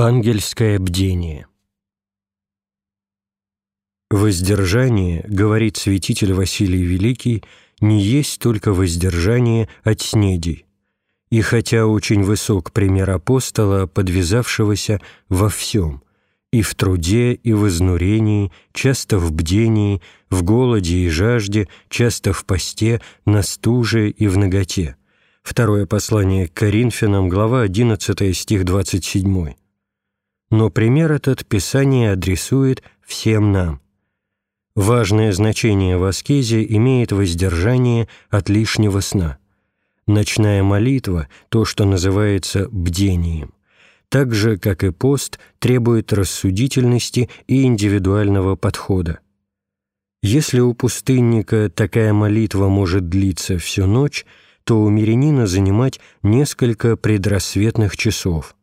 Ангельское бдение «Воздержание, — говорит святитель Василий Великий, — не есть только воздержание от снедей. И хотя очень высок пример апостола, подвязавшегося во всем, и в труде, и в изнурении, часто в бдении, в голоде и жажде, часто в посте, на стуже и в наготе». Второе послание к Коринфянам, глава 11, стих 27. Но пример этот Писание адресует всем нам – Важное значение в аскезе имеет воздержание от лишнего сна. Ночная молитва – то, что называется бдением. Так же, как и пост, требует рассудительности и индивидуального подхода. Если у пустынника такая молитва может длиться всю ночь, то у мирянина занимать несколько предрассветных часов.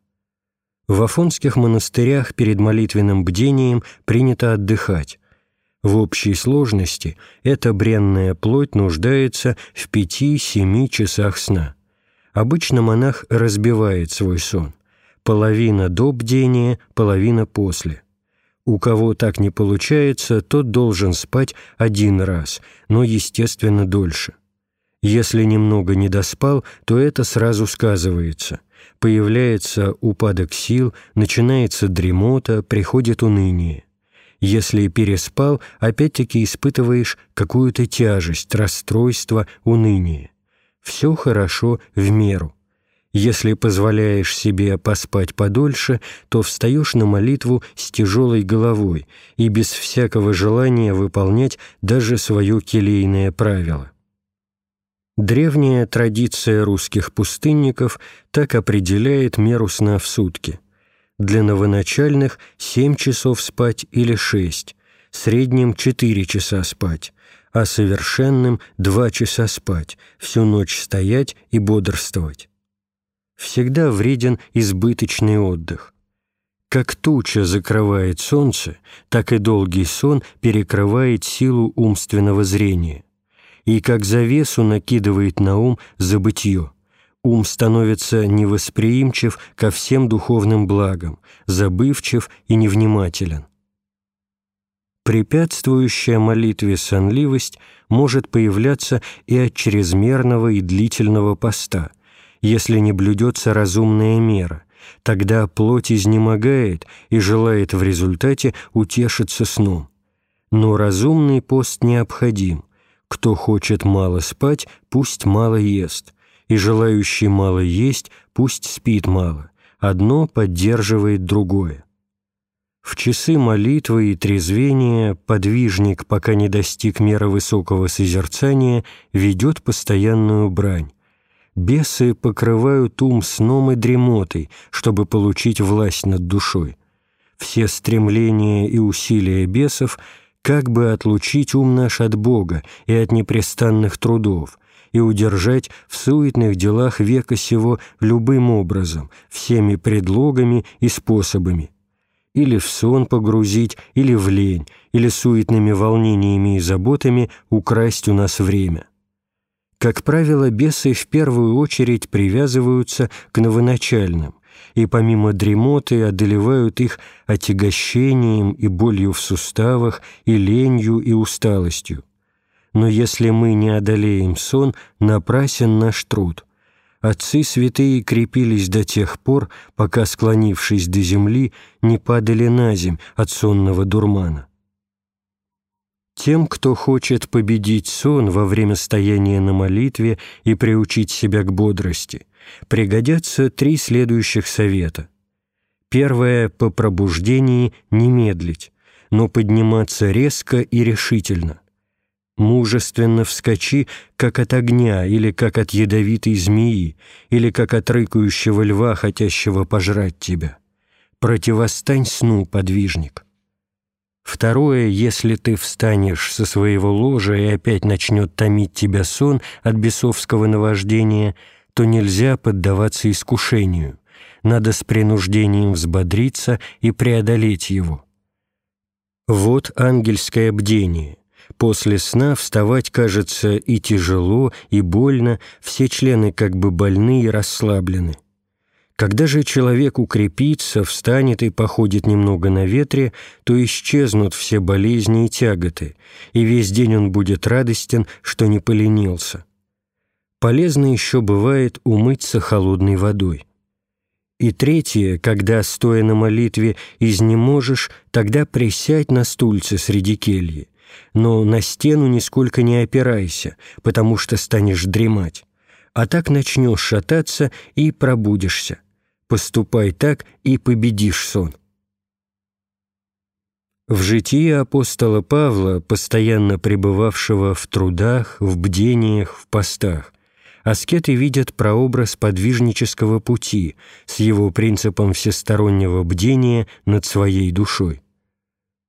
В афонских монастырях перед молитвенным бдением принято отдыхать, в общей сложности эта бренная плоть нуждается в пяти-семи часах сна. Обычно монах разбивает свой сон. Половина до бдения, половина после. У кого так не получается, тот должен спать один раз, но, естественно, дольше. Если немного не доспал, то это сразу сказывается. Появляется упадок сил, начинается дремота, приходит уныние. Если переспал, опять-таки испытываешь какую-то тяжесть, расстройство, уныние. Все хорошо в меру. Если позволяешь себе поспать подольше, то встаешь на молитву с тяжелой головой и без всякого желания выполнять даже свое келейное правило. Древняя традиция русских пустынников так определяет меру сна в сутки – для новоначальных 7 часов спать или 6, средним 4 часа спать, а совершенным 2 часа спать, всю ночь стоять и бодрствовать. Всегда вреден избыточный отдых. Как туча закрывает солнце, так и долгий сон перекрывает силу умственного зрения, и как завесу накидывает на ум забытье ум становится невосприимчив ко всем духовным благам, забывчив и невнимателен. Препятствующая молитве сонливость может появляться и от чрезмерного и длительного поста, если не блюдется разумная мера, тогда плоть изнемогает и желает в результате утешиться сном. Но разумный пост необходим. Кто хочет мало спать, пусть мало ест и желающий мало есть, пусть спит мало. Одно поддерживает другое. В часы молитвы и трезвения подвижник, пока не достиг меры высокого созерцания, ведет постоянную брань. Бесы покрывают ум сном и дремотой, чтобы получить власть над душой. Все стремления и усилия бесов – как бы отлучить ум наш от Бога и от непрестанных трудов – и удержать в суетных делах века сего любым образом, всеми предлогами и способами. Или в сон погрузить, или в лень, или суетными волнениями и заботами украсть у нас время. Как правило, бесы в первую очередь привязываются к новоначальным, и помимо дремоты одолевают их отягощением и болью в суставах, и ленью, и усталостью но если мы не одолеем сон, напрасен наш труд. Отцы святые крепились до тех пор, пока, склонившись до земли, не падали на земь от сонного дурмана. Тем, кто хочет победить сон во время стояния на молитве и приучить себя к бодрости, пригодятся три следующих совета. Первое – по пробуждении не медлить, но подниматься резко и решительно. Мужественно вскочи, как от огня, или как от ядовитой змеи, или как от рыкающего льва, хотящего пожрать тебя. Противостань сну, подвижник. Второе, если ты встанешь со своего ложа и опять начнет томить тебя сон от бесовского наваждения, то нельзя поддаваться искушению. Надо с принуждением взбодриться и преодолеть его. Вот ангельское бдение — После сна вставать кажется и тяжело, и больно, все члены как бы больны и расслаблены. Когда же человек укрепится, встанет и походит немного на ветре, то исчезнут все болезни и тяготы, и весь день он будет радостен, что не поленился. Полезно еще бывает умыться холодной водой. И третье, когда, стоя на молитве, изнеможешь, тогда присядь на стульце среди кельи, но на стену нисколько не опирайся, потому что станешь дремать, а так начнешь шататься и пробудишься. Поступай так и победишь сон. В житии апостола Павла, постоянно пребывавшего в трудах, в бдениях, в постах, аскеты видят прообраз подвижнического пути с его принципом всестороннего бдения над своей душой.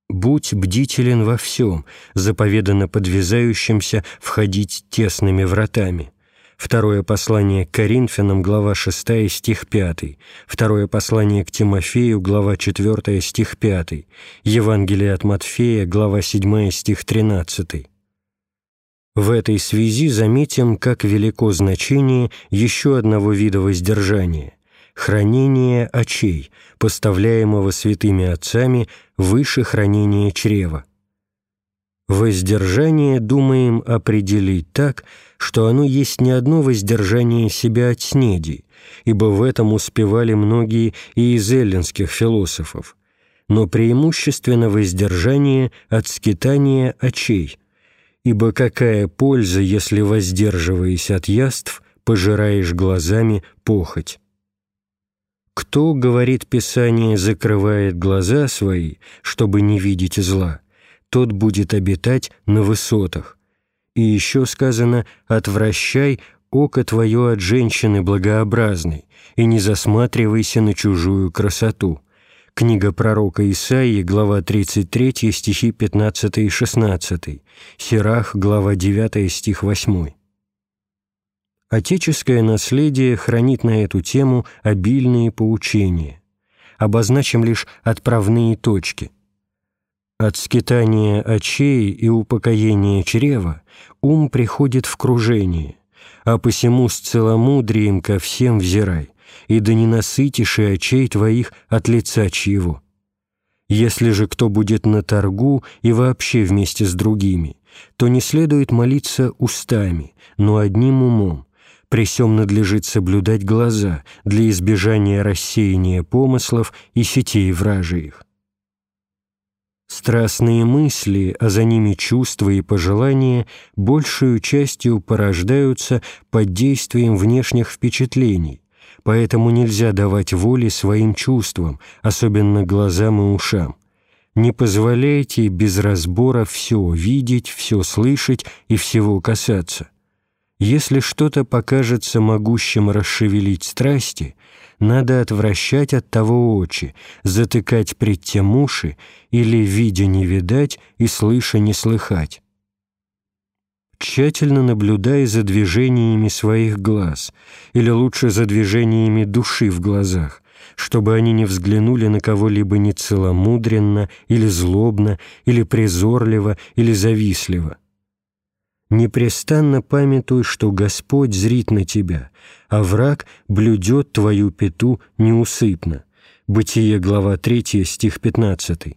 «Будь бдителен во всем», заповедано подвязающимся входить тесными вратами. Второе послание к Коринфянам, глава 6, стих 5. Второе послание к Тимофею, глава 4, стих 5. Евангелие от Матфея, глава 7, стих 13. В этой связи заметим, как велико значение еще одного вида воздержания – хранение очей, поставляемого святыми отцами выше хранения чрева. Воздержание думаем определить так, что оно есть не одно воздержание себя от снеди, ибо в этом успевали многие и из эллинских философов, но преимущественно воздержание от скитания очей – Ибо какая польза, если, воздерживаясь от яств, пожираешь глазами похоть? Кто, говорит Писание, закрывает глаза свои, чтобы не видеть зла, тот будет обитать на высотах. И еще сказано «отвращай око твое от женщины благообразной, и не засматривайся на чужую красоту». Книга пророка Исаии, глава 33, стихи 15 и 16, Сирах, глава 9, стих 8. Отеческое наследие хранит на эту тему обильные поучения. Обозначим лишь отправные точки. От скитания очей и упокоения чрева ум приходит в кружение, а посему с целомудрием ко всем взирай и да не насытишь и очей твоих от лица чьего. Если же кто будет на торгу и вообще вместе с другими, то не следует молиться устами, но одним умом. При сём надлежит соблюдать глаза для избежания рассеяния помыслов и сетей вражьих. Страстные мысли, а за ними чувства и пожелания, большую частью порождаются под действием внешних впечатлений, поэтому нельзя давать воли своим чувствам, особенно глазам и ушам. Не позволяйте без разбора все видеть, все слышать и всего касаться. Если что-то покажется могущим расшевелить страсти, надо отвращать от того очи, затыкать пред тем уши или, видя не видать и слыша не слыхать тщательно наблюдая за движениями своих глаз, или лучше за движениями души в глазах, чтобы они не взглянули на кого-либо нецеломудренно или злобно, или презорливо, или завистливо. Непрестанно памятуй, что Господь зрит на тебя, а враг блюдет твою пету неусыпно. Бытие, глава 3, стих 15.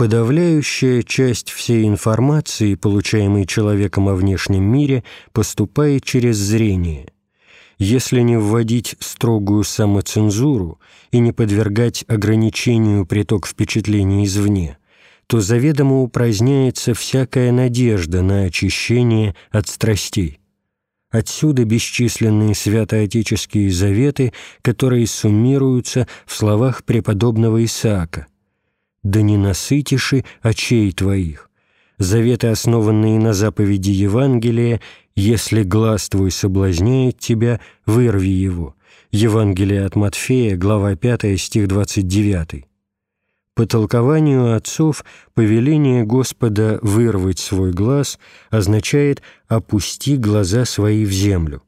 Подавляющая часть всей информации, получаемой человеком о внешнем мире, поступает через зрение. Если не вводить строгую самоцензуру и не подвергать ограничению приток впечатлений извне, то заведомо упраздняется всякая надежда на очищение от страстей. Отсюда бесчисленные святоотеческие заветы, которые суммируются в словах преподобного Исаака да не насытиши очей твоих. Заветы, основанные на заповеди Евангелия, если глаз твой соблазняет тебя, вырви его. Евангелие от Матфея, глава 5, стих 29. По толкованию отцов, повеление Господа вырвать свой глаз означает «опусти глаза свои в землю»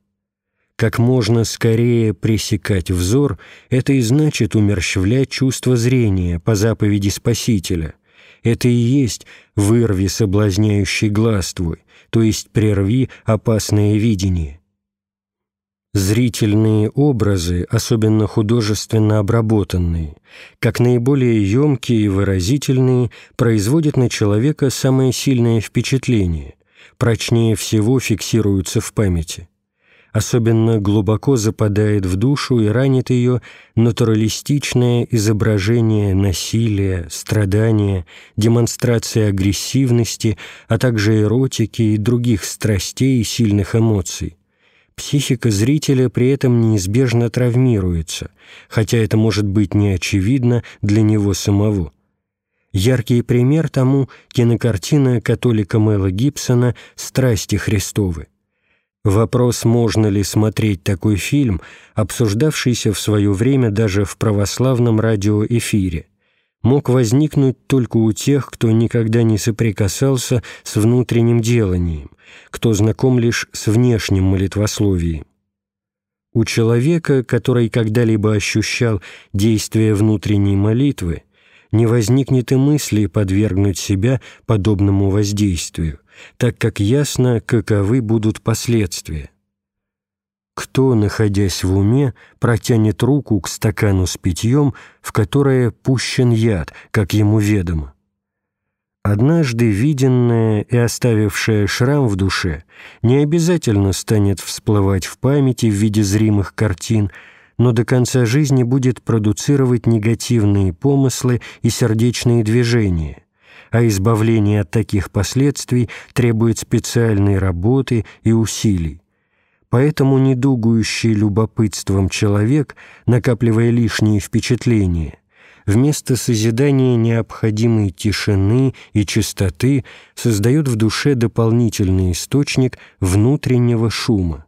как можно скорее пресекать взор, это и значит умерщвлять чувство зрения по заповеди Спасителя. Это и есть «вырви соблазняющий глаз твой», то есть «прерви опасное видение». Зрительные образы, особенно художественно обработанные, как наиболее емкие и выразительные, производят на человека самое сильное впечатление, прочнее всего фиксируются в памяти. Особенно глубоко западает в душу и ранит ее натуралистичное изображение насилия, страдания, демонстрация агрессивности, а также эротики и других страстей и сильных эмоций Психика зрителя при этом неизбежно травмируется, хотя это может быть не очевидно для него самого. Яркий пример тому – кинокартина католика Мэла Гибсона «Страсти Христовы». Вопрос, можно ли смотреть такой фильм, обсуждавшийся в свое время даже в православном радиоэфире мог возникнуть только у тех, кто никогда не соприкасался с внутренним деланием, кто знаком лишь с внешним молитвословием. У человека, который когда-либо ощущал действие внутренней молитвы, не возникнет и мысли подвергнуть себя подобному воздействию, так как ясно, каковы будут последствия. Кто, находясь в уме, протянет руку к стакану с питьем, в которое пущен яд, как ему ведомо? Однажды виденное и оставившее шрам в душе не обязательно станет всплывать в памяти в виде зримых картин, но до конца жизни будет продуцировать негативные помыслы и сердечные движения, а избавление от таких последствий требует специальной работы и усилий. Поэтому недугующий любопытством человек, накапливая лишние впечатления, вместо созидания необходимой тишины и чистоты создает в душе дополнительный источник внутреннего шума.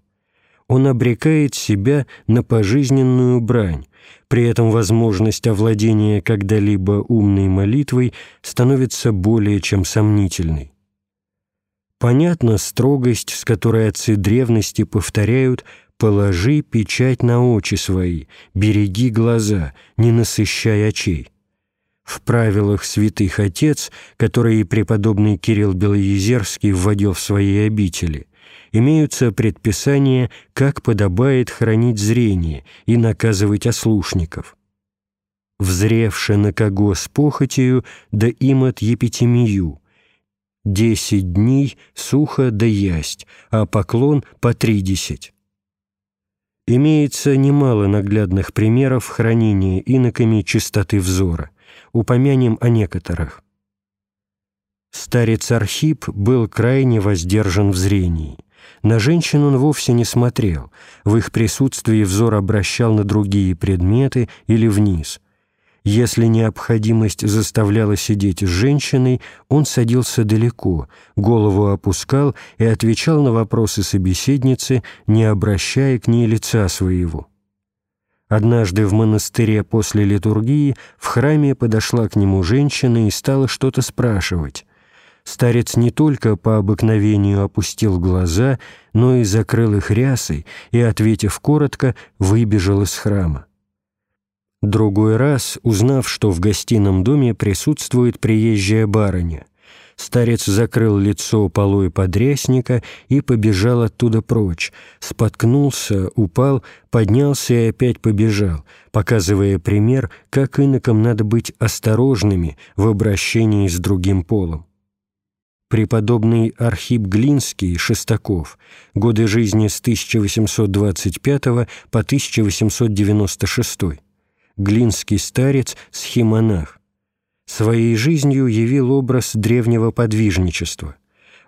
Он обрекает себя на пожизненную брань, при этом возможность овладения когда-либо умной молитвой становится более чем сомнительной. Понятна строгость, с которой отцы древности повторяют «положи печать на очи свои, береги глаза, не насыщай очей». В правилах святых отец, которые преподобный Кирилл Белоезерский вводил в свои обители, имеются предписания, как подобает хранить зрение и наказывать ослушников. «Взревши на кого с похотью, да им от епитемию», десять дней сухо да ясть, а поклон по тридесять. Имеется немало наглядных примеров хранения иноками чистоты взора. Упомянем о некоторых. Старец Архип был крайне воздержан в зрении. На женщин он вовсе не смотрел, в их присутствии взор обращал на другие предметы или вниз, если необходимость заставляла сидеть с женщиной, он садился далеко, голову опускал и отвечал на вопросы собеседницы, не обращая к ней лица своего. Однажды в монастыре после литургии в храме подошла к нему женщина и стала что-то спрашивать. Старец не только по обыкновению опустил глаза, но и закрыл их рясой и, ответив коротко, выбежал из храма. Другой раз, узнав, что в гостином доме присутствует приезжая барыня, старец закрыл лицо полой подрясника и побежал оттуда прочь, споткнулся, упал, поднялся и опять побежал, показывая пример, как инокам надо быть осторожными в обращении с другим полом. Преподобный Архип Глинский Шестаков, годы жизни с 1825 по 1896 глинский старец, схимонах. Своей жизнью явил образ древнего подвижничества.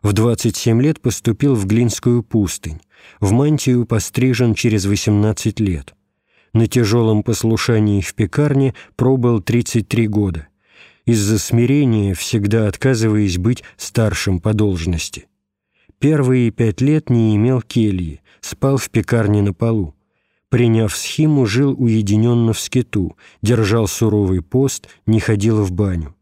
В 27 лет поступил в Глинскую пустынь, в мантию пострижен через 18 лет. На тяжелом послушании в пекарне пробыл 33 года. Из-за смирения всегда отказываясь быть старшим по должности. Первые пять лет не имел кельи, спал в пекарне на полу приняв схиму, жил уединенно в скиту, держал суровый пост, не ходил в баню.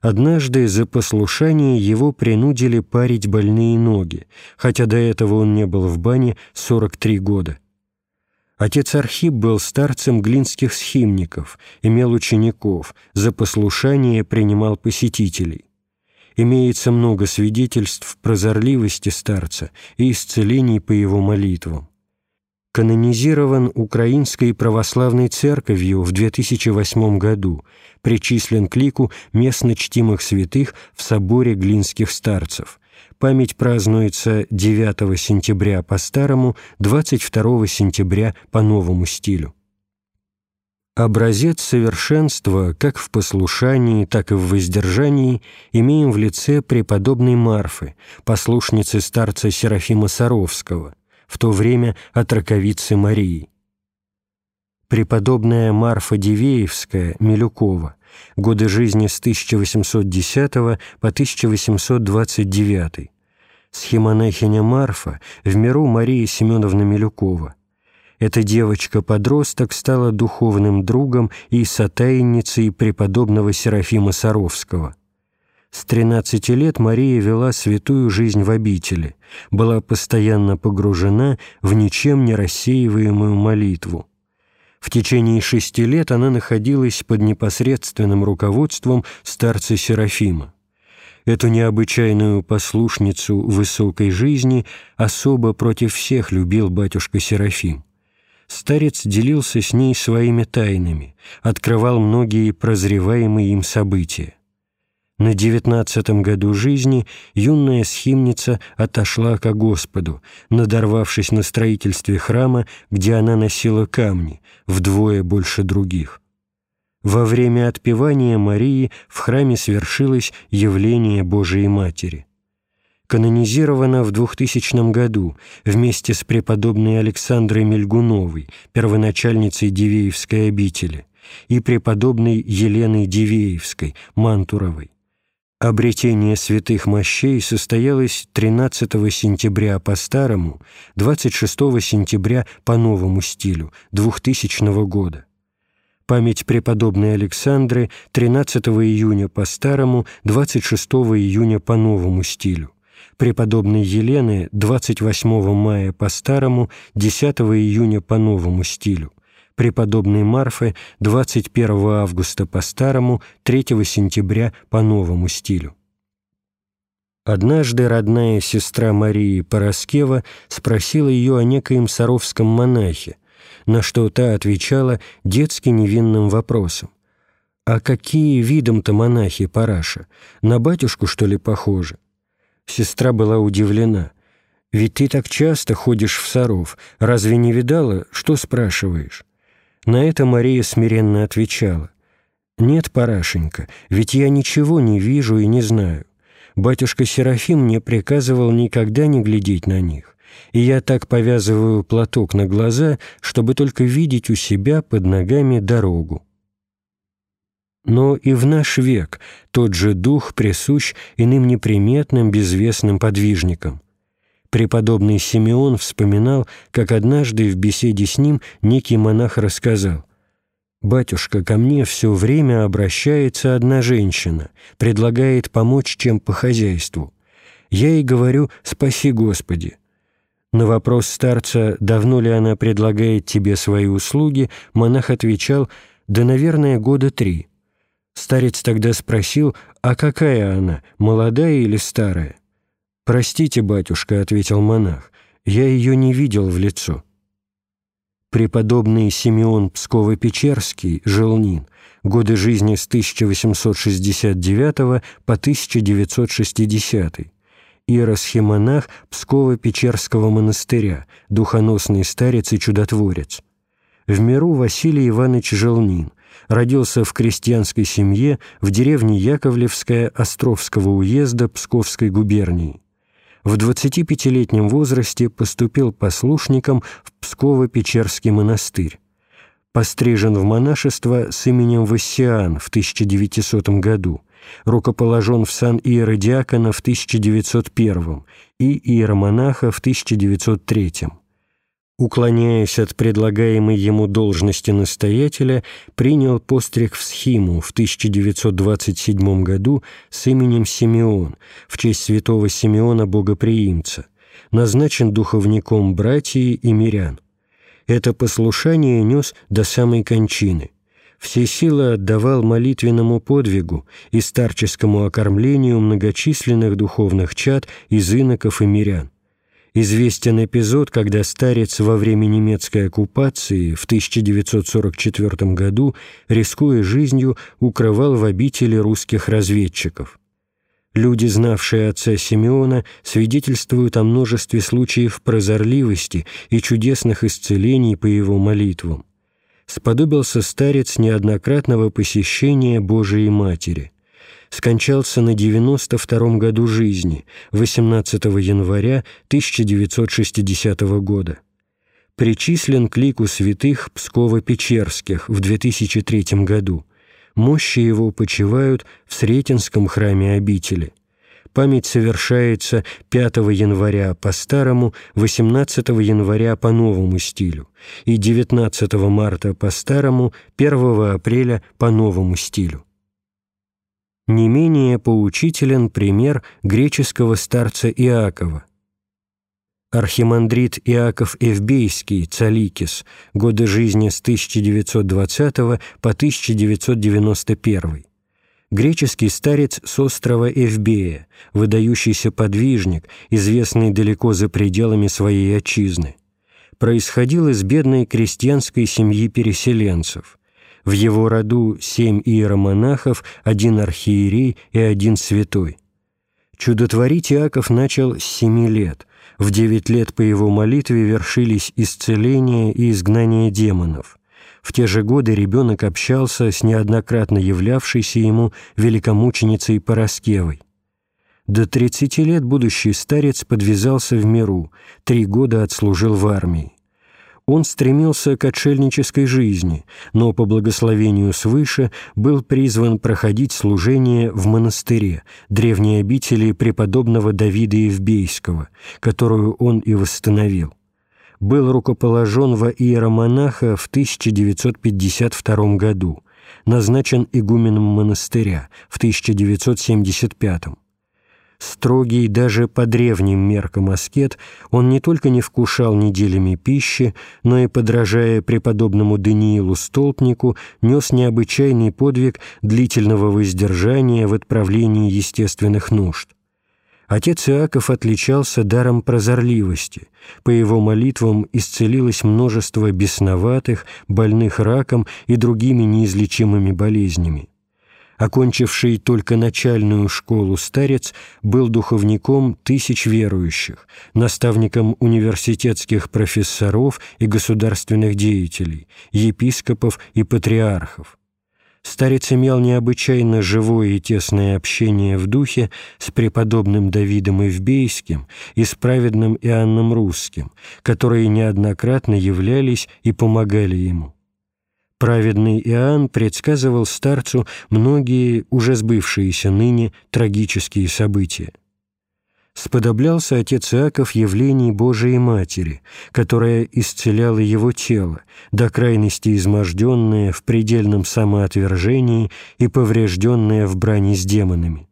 Однажды за послушание его принудили парить больные ноги, хотя до этого он не был в бане 43 года. Отец Архип был старцем глинских схимников, имел учеников, за послушание принимал посетителей. Имеется много свидетельств прозорливости старца и исцелений по его молитвам. канонизирован Украинской православной церковью в 2008 году, причислен к лику местно чтимых святых в соборе глинских старцев. Память празднуется 9 сентября по старому, 22 сентября по новому стилю. Образец совершенства как в послушании, так и в воздержании имеем в лице преподобной Марфы, послушницы старца Серафима Саровского, в то время от раковицы Марии. Преподобная Марфа Дивеевская, Милюкова, годы жизни с 1810 по 1829, схемонахиня Марфа, в миру Мария Семеновна Милюкова, эта девочка-подросток стала духовным другом и сотайницей преподобного Серафима Саровского. С 13 лет Мария вела святую жизнь в обители, была постоянно погружена в ничем не рассеиваемую молитву. В течение шести лет она находилась под непосредственным руководством старца Серафима. Эту необычайную послушницу высокой жизни особо против всех любил батюшка Серафим старец делился с ней своими тайнами, открывал многие прозреваемые им события. На девятнадцатом году жизни юная схимница отошла ко Господу, надорвавшись на строительстве храма, где она носила камни, вдвое больше других. Во время отпевания Марии в храме свершилось явление Божией Матери канонизирована в 2000 году вместе с преподобной Александрой Мельгуновой, первоначальницей Дивеевской обители, и преподобной Еленой Дивеевской, Мантуровой. Обретение святых мощей состоялось 13 сентября по старому, 26 сентября по новому стилю, 2000 года. Память преподобной Александры 13 июня по старому, 26 июня по новому стилю преподобной Елены 28 мая по старому, 10 июня по новому стилю, преподобной Марфы 21 августа по старому, 3 сентября по новому стилю. Однажды родная сестра Марии Пороскева спросила ее о некоем саровском монахе, на что та отвечала детски невинным вопросом. «А какие видом-то монахи, Параша? На батюшку, что ли, похожи?» Сестра была удивлена. «Ведь ты так часто ходишь в Саров. Разве не видала? Что спрашиваешь?» На это Мария смиренно отвечала. «Нет, Парашенька, ведь я ничего не вижу и не знаю. Батюшка Серафим мне приказывал никогда не глядеть на них, и я так повязываю платок на глаза, чтобы только видеть у себя под ногами дорогу. Но и в наш век тот же дух присущ иным неприметным безвестным подвижникам. Преподобный Симеон вспоминал, как однажды в беседе с ним некий монах рассказал, «Батюшка, ко мне все время обращается одна женщина, предлагает помочь чем по хозяйству. Я ей говорю «Спаси Господи». На вопрос старца, давно ли она предлагает тебе свои услуги, монах отвечал «Да, наверное, года три». Старец тогда спросил, а какая она, молодая или старая? «Простите, батюшка», — ответил монах, — «я ее не видел в лицо». Преподобный Симеон Псково-Печерский, Желнин, годы жизни с 1869 по 1960 иеросхимонах Псково-Печерского монастыря, духоносный старец и чудотворец. В миру Василий Иванович Желнин, родился в крестьянской семье в деревне Яковлевская Островского уезда Псковской губернии. В 25-летнем возрасте поступил послушником в Псково-Печерский монастырь. Пострижен в монашество с именем Вассиан в 1900 году, рукоположен в сан иеродиакона в 1901 и иеромонаха в 1903 уклоняясь от предлагаемой ему должности настоятеля, принял постриг в схиму в 1927 году с именем Симеон в честь святого Симеона Богоприимца, назначен духовником братьи и мирян. Это послушание нес до самой кончины. Все силы отдавал молитвенному подвигу и старческому окормлению многочисленных духовных чад из иноков и мирян Известен эпизод, когда старец во время немецкой оккупации в 1944 году, рискуя жизнью, укрывал в обители русских разведчиков. Люди, знавшие отца Симеона, свидетельствуют о множестве случаев прозорливости и чудесных исцелений по его молитвам. Сподобился старец неоднократного посещения Божией Матери – скончался на 92 году жизни, 18 января 1960 года. Причислен к лику святых Псково-Печерских в 2003 году. Мощи его почивают в Сретенском храме обители. Память совершается 5 января по старому, 18 января по новому стилю и 19 марта по старому, 1 апреля по новому стилю. Не менее поучителен пример греческого старца Иакова. Архимандрит Иаков Эвбейский, Цаликис, годы жизни с 1920 по 1991. Греческий старец с острова Эвбея, выдающийся подвижник, известный далеко за пределами своей отчизны. Происходил из бедной крестьянской семьи переселенцев. В его роду семь иеромонахов, один архиерей и один святой. Чудотворить Иаков начал с семи лет. В девять лет по его молитве вершились исцеление и изгнание демонов. В те же годы ребенок общался с неоднократно являвшейся ему великомученицей Пороскевой. До 30 лет будущий старец подвязался в миру, три года отслужил в армии. Он стремился к отшельнической жизни, но по благословению свыше был призван проходить служение в монастыре, древней обители преподобного Давида Евбейского, которую он и восстановил. Был рукоположен во иеромонаха в 1952 году, назначен игуменом монастыря в 1975 году. Строгий даже по древним меркам аскет, он не только не вкушал неделями пищи, но и, подражая преподобному Даниилу Столпнику, нес необычайный подвиг длительного воздержания в отправлении естественных нужд. Отец Иаков отличался даром прозорливости. По его молитвам исцелилось множество бесноватых, больных раком и другими неизлечимыми болезнями. Окончивший только начальную школу старец был духовником тысяч верующих, наставником университетских профессоров и государственных деятелей, епископов и патриархов. Старец имел необычайно живое и тесное общение в духе с преподобным Давидом Ивбейским и с праведным Иоанном Русским, которые неоднократно являлись и помогали ему. Праведный Иоанн предсказывал старцу многие уже сбывшиеся ныне трагические события. Сподоблялся отец Иаков явлений Божией Матери, которая исцеляла его тело, до крайности изможденное в предельном самоотвержении и поврежденное в брани с демонами.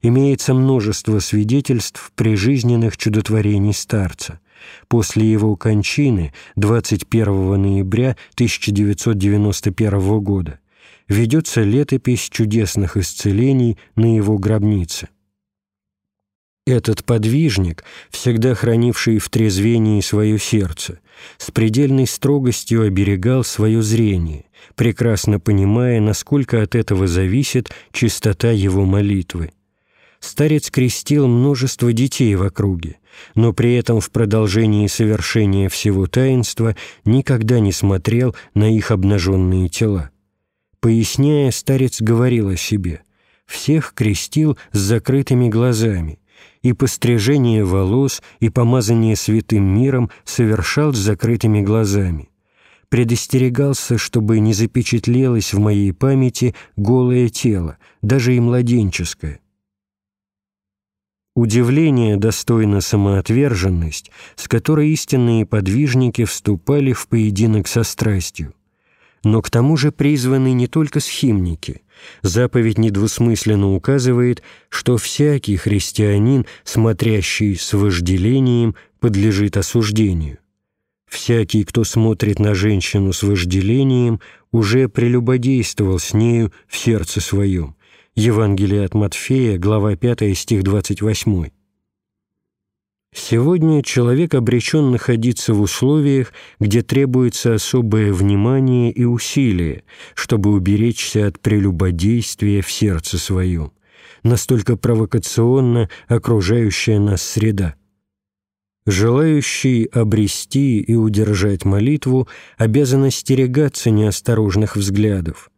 Имеется множество свидетельств прижизненных чудотворений старца. После его кончины 21 ноября 1991 года ведется летопись чудесных исцелений на его гробнице. Этот подвижник, всегда хранивший в трезвении свое сердце, с предельной строгостью оберегал свое зрение, прекрасно понимая, насколько от этого зависит чистота его молитвы. Старец крестил множество детей в округе, но при этом в продолжении совершения всего таинства никогда не смотрел на их обнаженные тела. Поясняя, старец говорил о себе «всех крестил с закрытыми глазами», и пострижение волос и помазание святым миром совершал с закрытыми глазами. Предостерегался, чтобы не запечатлелось в моей памяти голое тело, даже и младенческое, Удивление достойна самоотверженность, с которой истинные подвижники вступали в поединок со страстью. Но к тому же призваны не только схимники. Заповедь недвусмысленно указывает, что всякий христианин, смотрящий с вожделением, подлежит осуждению. Всякий, кто смотрит на женщину с вожделением, уже прелюбодействовал с нею в сердце своем, Евангелие от Матфея, глава 5, стих 28. Сегодня человек обречен находиться в условиях, где требуется особое внимание и усилие, чтобы уберечься от прелюбодействия в сердце своем, настолько провокационно окружающая нас среда. Желающий обрести и удержать молитву обязан остерегаться неосторожных взглядов,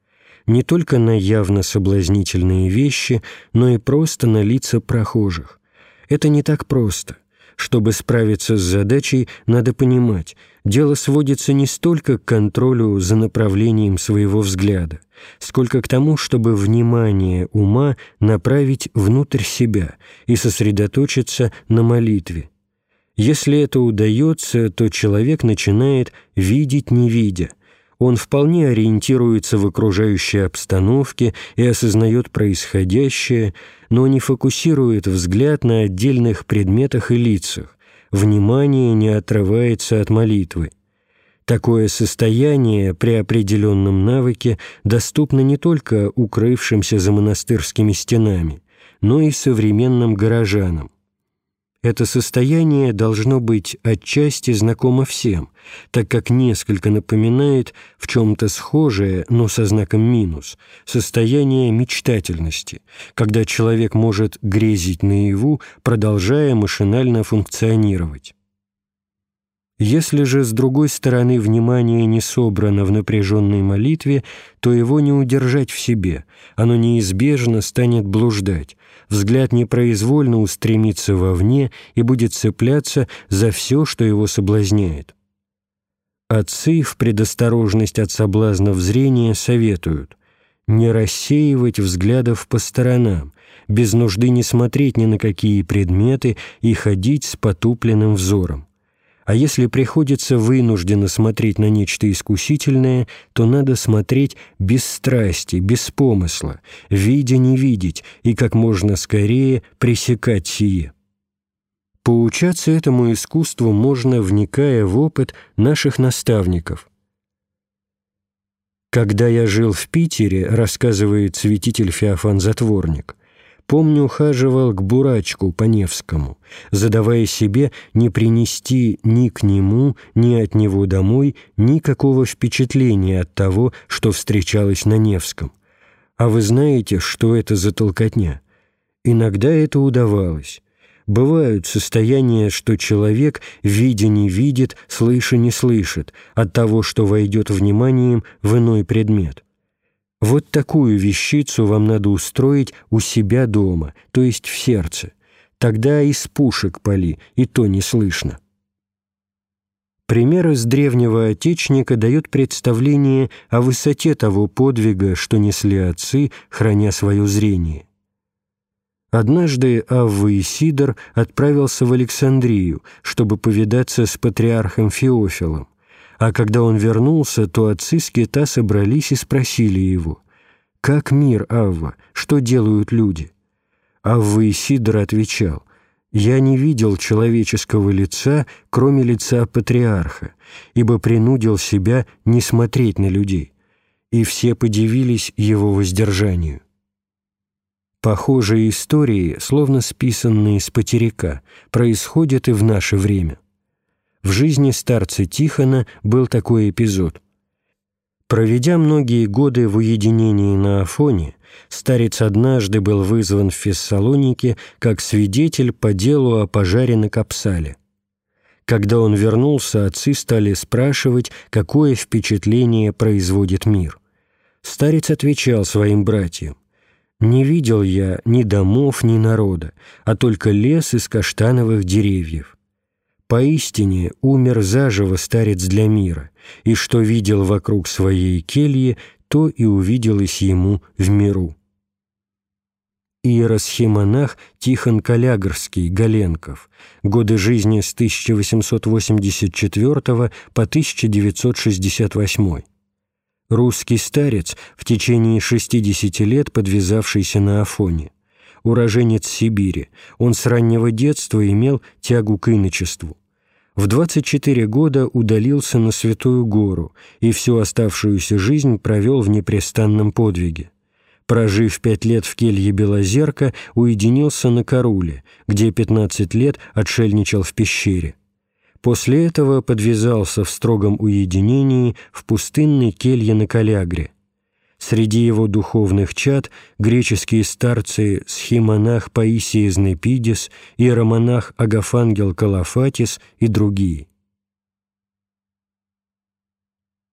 не только на явно соблазнительные вещи, но и просто на лица прохожих. Это не так просто. Чтобы справиться с задачей, надо понимать, дело сводится не столько к контролю за направлением своего взгляда, сколько к тому, чтобы внимание ума направить внутрь себя и сосредоточиться на молитве. Если это удается, то человек начинает видеть не видя – он вполне ориентируется в окружающей обстановке и осознает происходящее, но не фокусирует взгляд на отдельных предметах и лицах, внимание не отрывается от молитвы. Такое состояние при определенном навыке доступно не только укрывшимся за монастырскими стенами, но и современным горожанам. Это состояние должно быть отчасти знакомо всем, так как несколько напоминает в чем-то схожее, но со знаком минус, состояние мечтательности, когда человек может грезить наяву, продолжая машинально функционировать. Если же, с другой стороны, внимание не собрано в напряженной молитве, то его не удержать в себе, оно неизбежно станет блуждать, взгляд непроизвольно устремится вовне и будет цепляться за все, что его соблазняет. Отцы в предосторожность от соблазнов зрения советуют не рассеивать взглядов по сторонам, без нужды не смотреть ни на какие предметы и ходить с потупленным взором. А если приходится вынужденно смотреть на нечто искусительное, то надо смотреть без страсти, без помысла, видя не видеть и как можно скорее пресекать сие. Поучаться этому искусству можно, вникая в опыт наших наставников. «Когда я жил в Питере, — рассказывает святитель Феофан Затворник, — помню, ухаживал к Бурачку по Невскому, задавая себе не принести ни к нему, ни от него домой никакого впечатления от того, что встречалось на Невском. А вы знаете, что это за толкотня? Иногда это удавалось. Бывают состояния, что человек, видя не видит, слыша не слышит, от того, что войдет вниманием в иной предмет. Вот такую вещицу вам надо устроить у себя дома, то есть в сердце. Тогда из пушек пали, и то не слышно. Пример из древнего отечника дает представление о высоте того подвига, что несли отцы, храня свое зрение. Однажды Авва и Сидор отправился в Александрию, чтобы повидаться с патриархом Феофилом. А когда он вернулся, то отцы скита собрались и спросили его, «Как мир, Авва? Что делают люди?» Авва Исидор отвечал, «Я не видел человеческого лица, кроме лица патриарха, ибо принудил себя не смотреть на людей». И все подивились его воздержанию. Похожие истории, словно списанные с потеряка, происходят и в наше время. В жизни старца Тихона был такой эпизод. Проведя многие годы в уединении на Афоне, старец однажды был вызван в Фессалонике как свидетель по делу о пожаре на Капсале. Когда он вернулся, отцы стали спрашивать, какое впечатление производит мир. Старец отвечал своим братьям, «Не видел я ни домов, ни народа, а только лес из каштановых деревьев. Поистине умер заживо старец для мира, и что видел вокруг своей кельи, то и увиделось ему в миру. Иеросхимонах Тихон Калягорский, Галенков. Годы жизни с 1884 по 1968. Русский старец, в течение 60 лет подвязавшийся на Афоне уроженец Сибири, он с раннего детства имел тягу к иночеству. В 24 года удалился на Святую Гору и всю оставшуюся жизнь провел в непрестанном подвиге. Прожив пять лет в келье Белозерка, уединился на Каруле, где 15 лет отшельничал в пещере. После этого подвязался в строгом уединении в пустынной келье на Калягре. Среди его духовных чад греческие старцы схимонах Паисий из Непидис, иеромонах Агафангел Калафатис и другие –